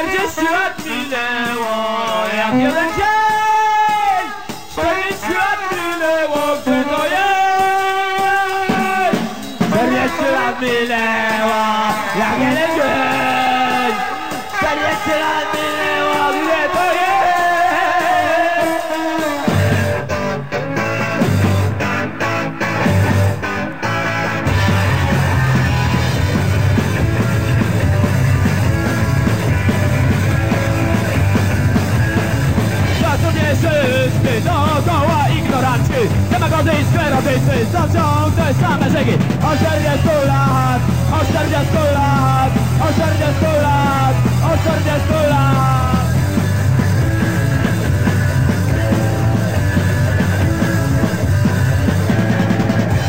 40 lat minęło jak jeden dzień 40 lat minęło, gdy to jest 40 lat minęło jak ignoranci Demagodzy i sklerotycy są ciągle same rzeki. O 40 lat, o 40 lat, o 40 lat, o 40 lat.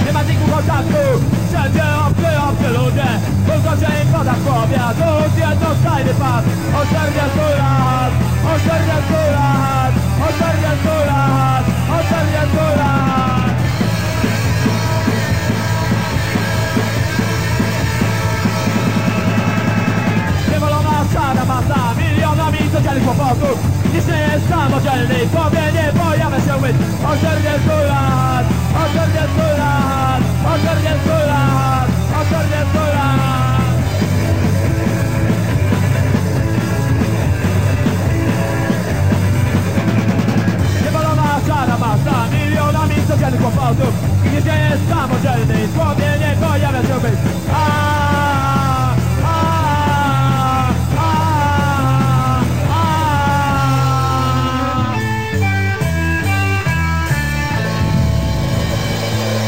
Nie ma zniku kontaktu, wszędzie obcy, obcy ludzie. Tylko się im woda w głowie, tu jednostajny pas. O 40 lat, żadnych kłopotów Nic nie jest samodzielny, tobie nie pojawia się łyd Od 40 lat, od 40 lat, od 40 lat, od 40 lat. Niewolona szara masa, milionami codziennych kłopotów. Nic nie jest samodzielny, tobie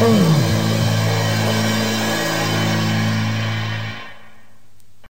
Oh.